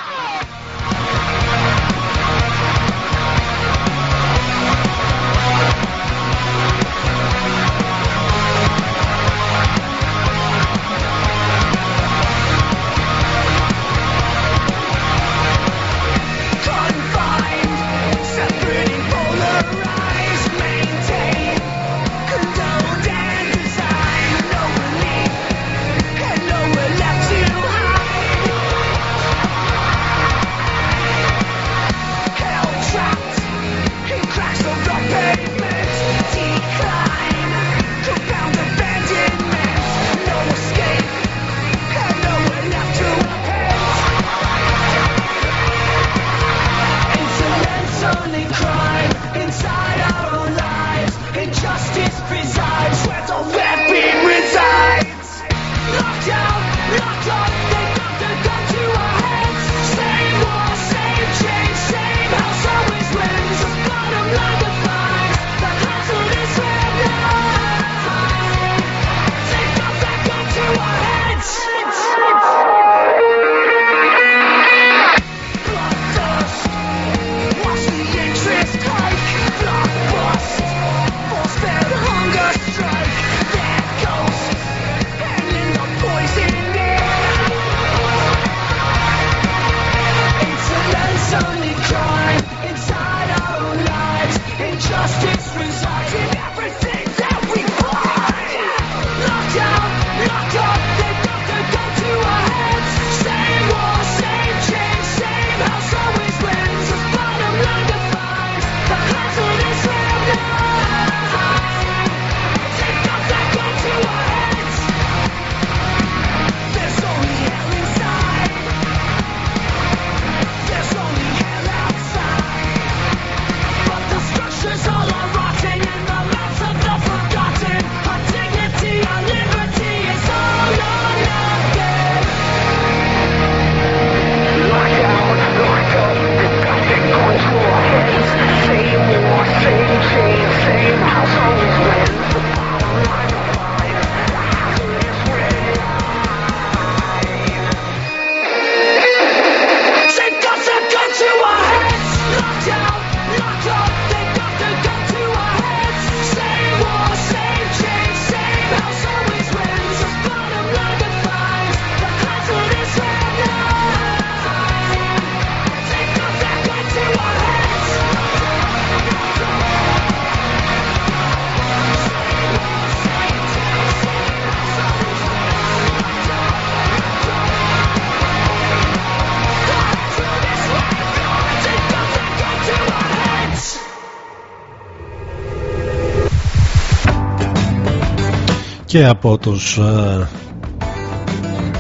και από τους ε,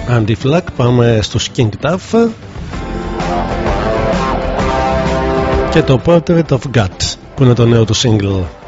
uh, Anti-Flag πάμε στους King Tuff. Και το Portrait of God που είναι το νέο του single.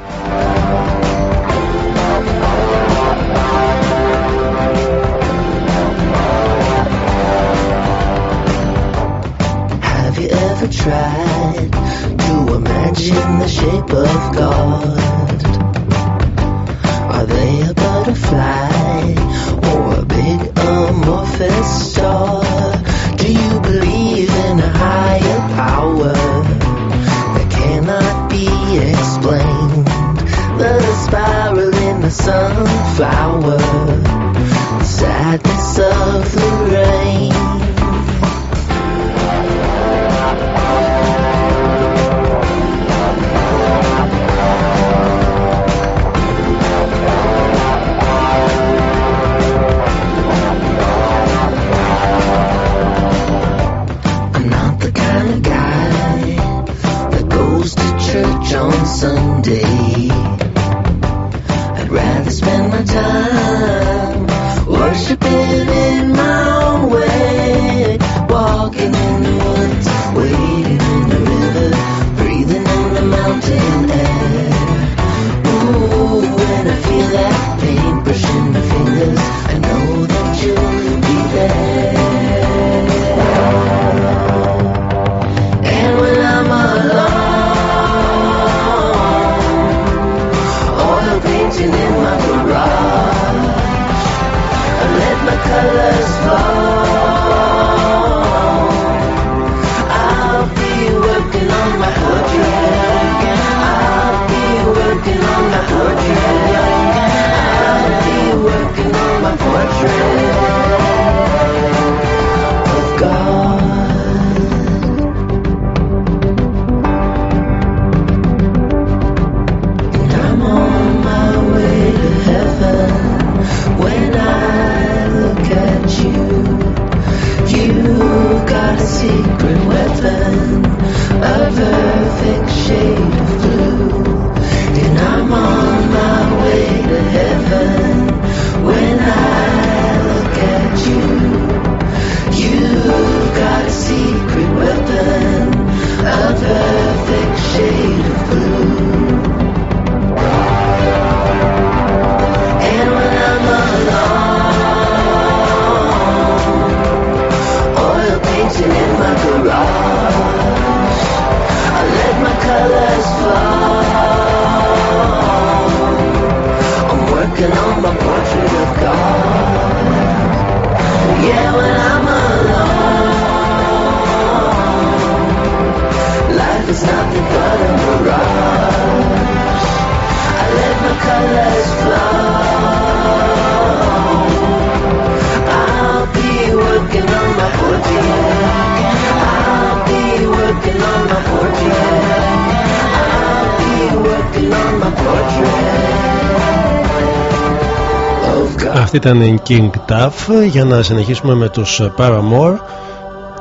ήταν King Tuff. Για να συνεχίσουμε με τους Paramore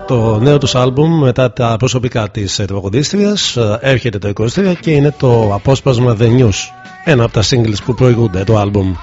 το νέο τους άλμπουμ μετά τα προσωπικά της τραγουδίστριας έρχεται το 23 και είναι το απόσπασμα The News ένα από τα singles που προηγούνται το άλμπουμ.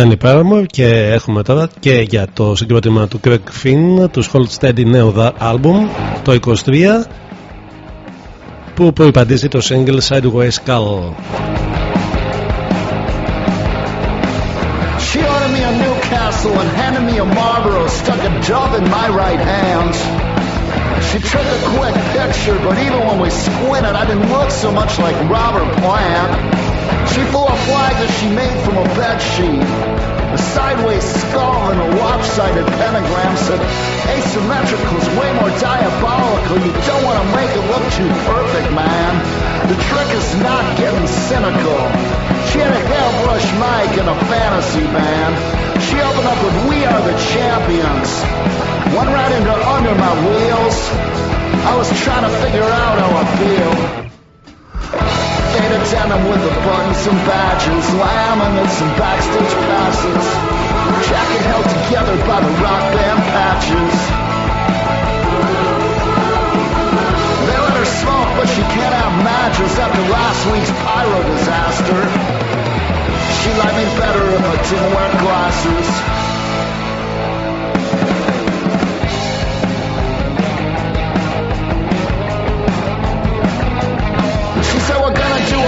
Ήταν η Paramore και έχουμε τώρα και για το συγκρότημα του Craig Finn του Hold Steady νέο δα- άλμπουμ το 23 που προϋπαντήσει το single Sideways Skull. She ordered me a Newcastle and handed me a Marlboro, stuck a dub in my right hand. She took a quick picture, but even when we squinted, I didn't look so much like Robert Plant. She flew a flag that she made from a bed sheet. A sideways skull and a lopsided pentagram said asymmetrical is way more diabolical. You don't want to make it look too perfect, man. The trick is not getting cynical. She had a hairbrush mic and a fantasy band. She opened up with We Are the Champions. Went right into Under My Wheels. I was trying to figure out how I feel. Faded denim with the buttons and badges, laminates and backstage passes. Jacket held together by the rock band patches. They let her smoke, but she can't have matches after last week's pyro disaster. She liked me better if I didn't wear glasses.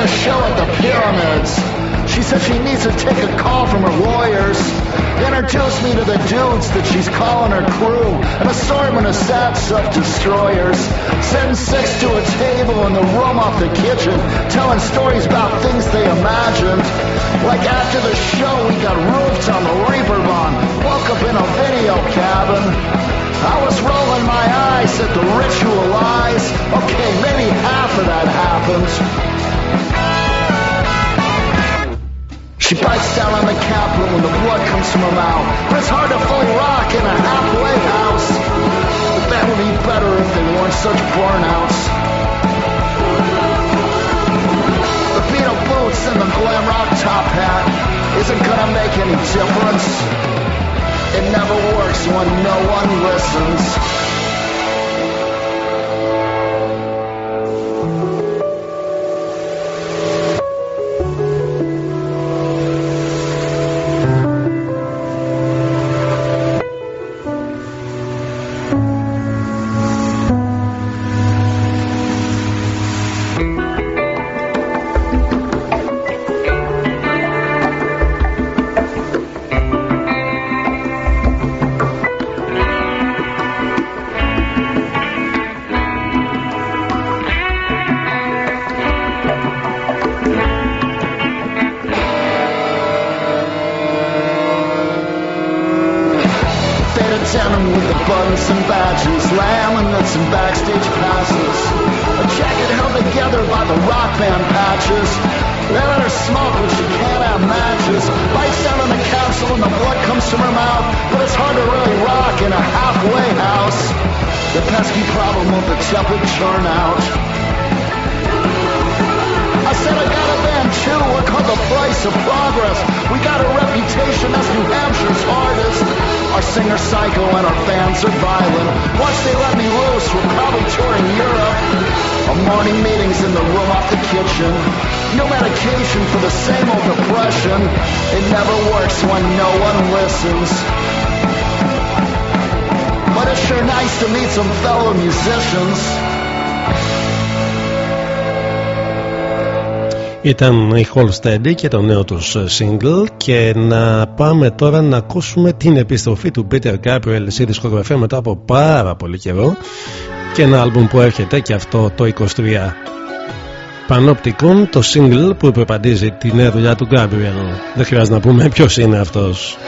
A show at the pyramids. She said she needs to take a call from her lawyers. Introduced me to the dudes that she's calling her crew. An assortment of sad self-destroyers. Sitting six to a table in the room off the kitchen. Telling stories about things they imagined. Like after the show we got roofed on the Reaper Bond. Woke up in a video cabin. I was rolling my eyes at the ritual lies. Okay, maybe half of that happened. She bites down on the capital when the blood comes from her mouth. But it's hard to fully rock in a halfway house. But that would be better if they weren't such burnouts. The Beatle boots and the glam rock top hat isn't gonna make any difference. It never works when no one listens. Ήταν η Holsteady και το νέο τους single. Και να πάμε τώρα να ακούσουμε την επιστροφή του Peter Gabriel στη δισκογραφία μετά από πάρα πολύ καιρό. Και ένα άλμπουμ που έρχεται και αυτό το 23 Πανοπτικών το single που υπερπαντίζει τη νέα δουλειά του Gabriel. Δεν χρειάζεται να πούμε ποιος είναι αυτός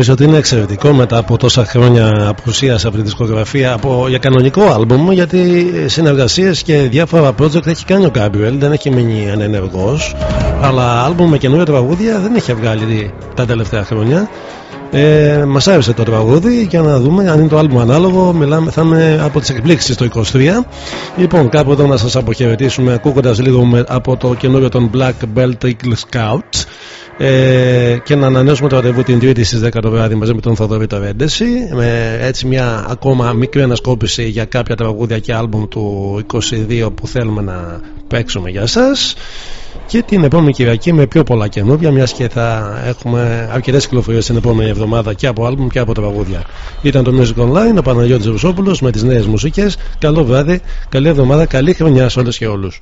Νομίζω ότι είναι εξαιρετικό μετά από τόσα χρόνια απουσίας από τη δισκογραφία από, για κανονικό άλμπουμ γιατί συνεργασίες και διάφορα project έχει κάνει ο Gabriel, δεν έχει μείνει ανενεργός. Αλλά άλμπουμ με καινούργια τραγούδια δεν έχει βγάλει τα τελευταία χρόνια. Ε, Μας άρεσε το τραγούδι για να δούμε αν είναι το άλμπουμ ανάλογο. Μιλάμε, θα είμαι από τις εκπλήξεις το 23. Λοιπόν, κάπου εδώ να σας αποχαιρετήσουμε ακούγοντας λίγο με, από το καινούριο των Black Belt Eagle Scouts ε, και να ανανεώσουμε το ραντεβού την Τρίτη στις 10 το βράδυ μαζί με τον Θοδωρή Ρέντεση με έτσι μια ακόμα μικρή ανασκόπηση για κάποια τραγούδια και άλμπουμ του 22 που θέλουμε να παίξουμε για σας και την επόμενη Κυριακή με πιο πολλά καινούργια μιας και θα έχουμε αρκετές κυκλοφορίες την επόμενη εβδομάδα και από άλμπουμ και από τραγούδια. Ήταν το Music Online, ο Παναγιώτης Ρουσόπουλος με τις νέες μουσικές. Καλό βράδυ, καλή εβδομάδα, καλή χρονιά σε όλες και όλους.